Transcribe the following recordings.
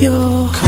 your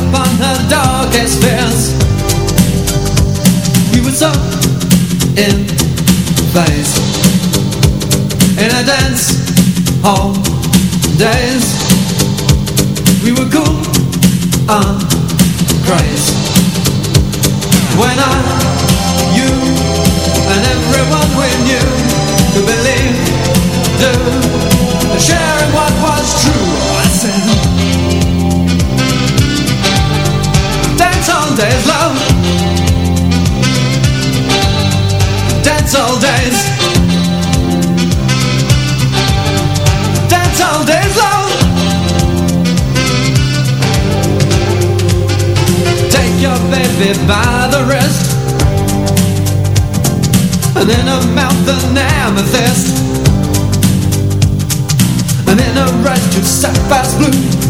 upon the darkest fears We were so in phase In a dance hall days. We were cool and crazy. When I, you, and everyone we knew Could believe, do, sharing what was true. I said days long Dance all days. Dance all days love. Take your baby by the wrist. And in her mouth an amethyst. And in her rush to sapphire blue.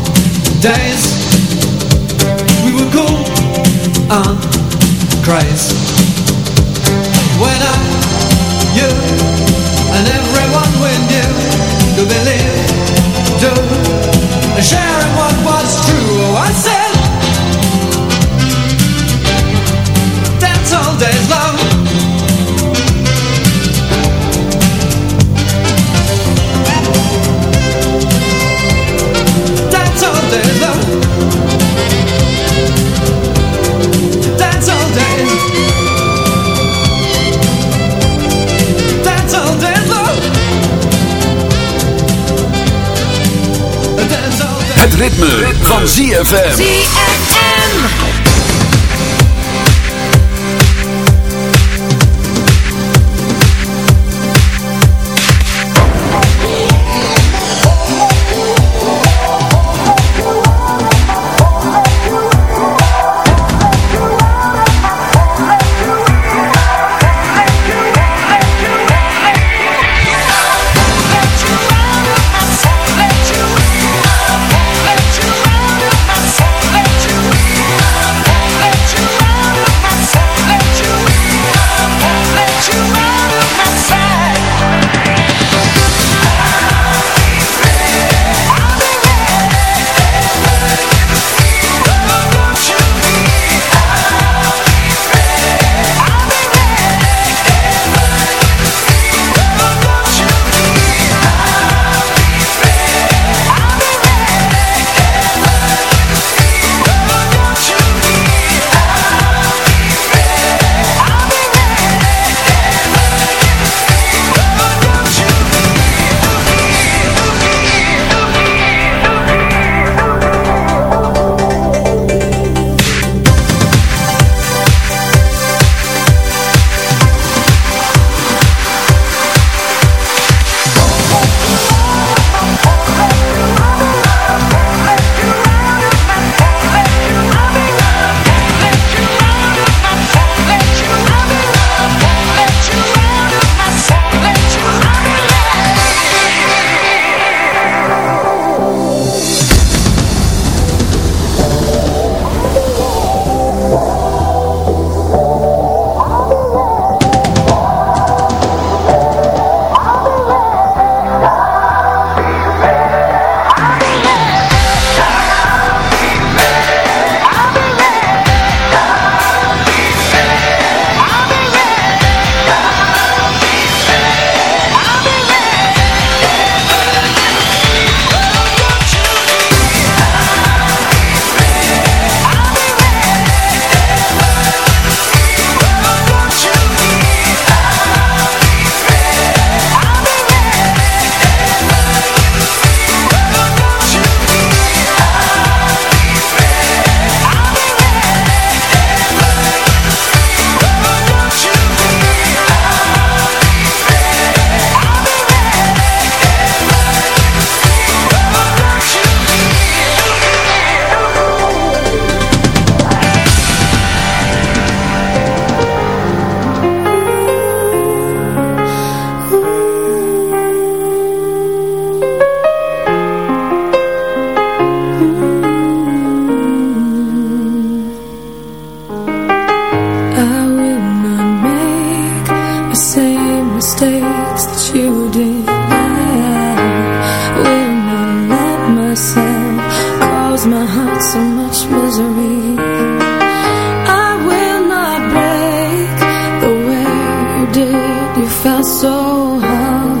days We were cool and crazy. When I, you and everyone we knew Could believe, do, and share ZFM. ZFM. did, you felt so hard.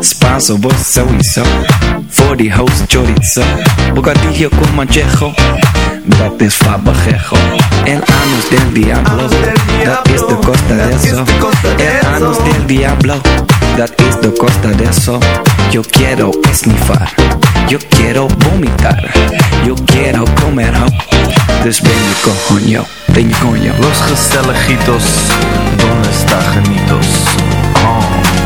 Spanso, vos sowieso. Voor die host chorizo. Bocadillo con manchejo. Dat is fabajejo. El anus del diablo. Dat is de costa de eso. El anus del diablo. Dat is de costa de eso. Yo quiero esnifar. Yo quiero vomitar. Yo quiero comer ho. Dus ben je coño. Ben je coño. Los Gestelejitos, ¿dónde está? Oh.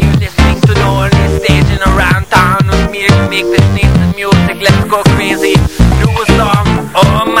they you listening to the only station around town with me to make this nice music? Let's go crazy. Do a song. Oh my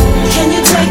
Can you take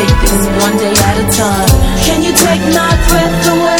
Take this one day at a time. Can you take my breath away?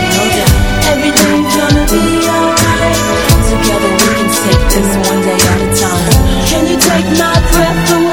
Can one day at a time. Can you take my breath away?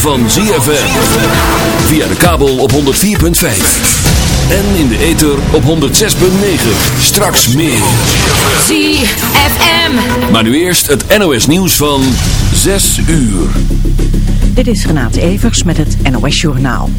Van ZFM. Via de kabel op 104.5. En in de ether op 106.9. Straks meer. ZFM. Maar nu eerst het NOS nieuws van 6 uur. Dit is Renate Evers met het NOS Journaal.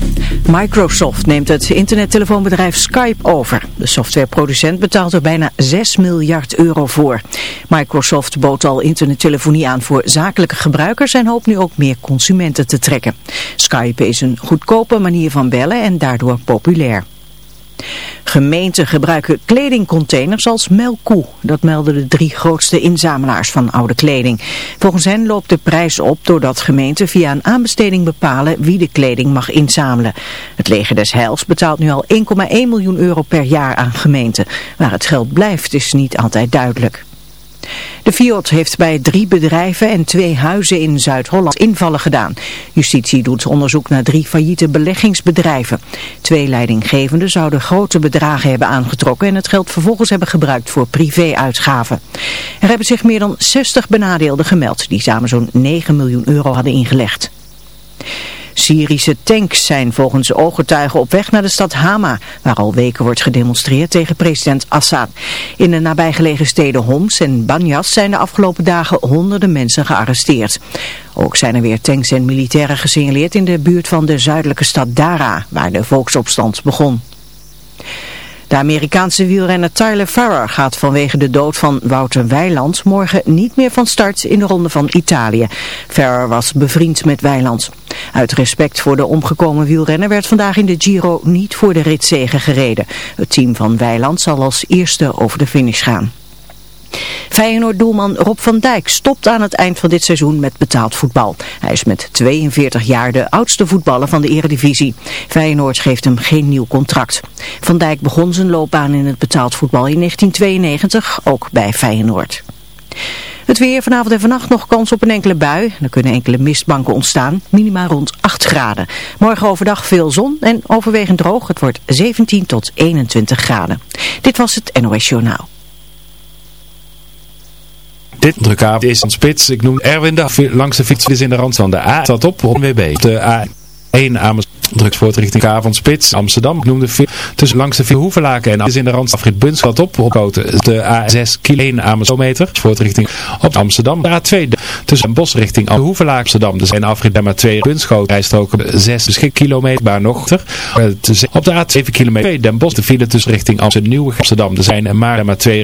Microsoft neemt het internettelefoonbedrijf Skype over. De softwareproducent betaalt er bijna 6 miljard euro voor. Microsoft bood al internettelefonie aan voor zakelijke gebruikers en hoopt nu ook meer consumenten te trekken. Skype is een goedkope manier van bellen en daardoor populair. Gemeenten gebruiken kledingcontainers als melkkoe. Dat melden de drie grootste inzamelaars van oude kleding. Volgens hen loopt de prijs op doordat gemeenten via een aanbesteding bepalen wie de kleding mag inzamelen. Het leger des Heils betaalt nu al 1,1 miljoen euro per jaar aan gemeenten. Waar het geld blijft is niet altijd duidelijk. De Fiat heeft bij drie bedrijven en twee huizen in Zuid-Holland invallen gedaan. Justitie doet onderzoek naar drie failliete beleggingsbedrijven. Twee leidinggevenden zouden grote bedragen hebben aangetrokken en het geld vervolgens hebben gebruikt voor privé-uitgaven. Er hebben zich meer dan 60 benadeelden gemeld die samen zo'n 9 miljoen euro hadden ingelegd. Syrische tanks zijn volgens ooggetuigen op weg naar de stad Hama, waar al weken wordt gedemonstreerd tegen president Assad. In de nabijgelegen steden Homs en Banyas zijn de afgelopen dagen honderden mensen gearresteerd. Ook zijn er weer tanks en militairen gesignaleerd in de buurt van de zuidelijke stad Dara, waar de volksopstand begon. De Amerikaanse wielrenner Tyler Farrer gaat vanwege de dood van Wouter Weiland morgen niet meer van start in de ronde van Italië. Farrer was bevriend met Weiland. Uit respect voor de omgekomen wielrenner werd vandaag in de Giro niet voor de ritzegen gereden. Het team van Weiland zal als eerste over de finish gaan. Feyenoord-doelman Rob van Dijk stopt aan het eind van dit seizoen met betaald voetbal. Hij is met 42 jaar de oudste voetballer van de eredivisie. Feyenoord geeft hem geen nieuw contract. Van Dijk begon zijn loopbaan in het betaald voetbal in 1992, ook bij Feyenoord. Het weer vanavond en vannacht nog kans op een enkele bui. Er kunnen enkele mistbanken ontstaan, minima rond 8 graden. Morgen overdag veel zon en overwegend droog. Het wordt 17 tot 21 graden. Dit was het NOS Journaal. Dit drukavond is een spits. Ik noem Erwin de langs de fiets is in de rand van de A. Staat op op WB. De A1 Amersfoort. Drugspoort richting Avondspits, Amsterdam. Ik noemde tussen langs de vier Hoevelaken en is in de rand afrit Buns wat op. Op de A6 kilo 1 Amersfoort Spoort richting op Amsterdam. De A2 tussen Bos richting de Hoevelaken Amsterdam. Er zijn afrit bij maar 2 Bunschoot. Rijstroken 6 beschik kilometer maar nog. Op de A2 kilometer Den Bos de file tussen richting Amsterdam Nieuwe Amsterdam. Er zijn maar maar 2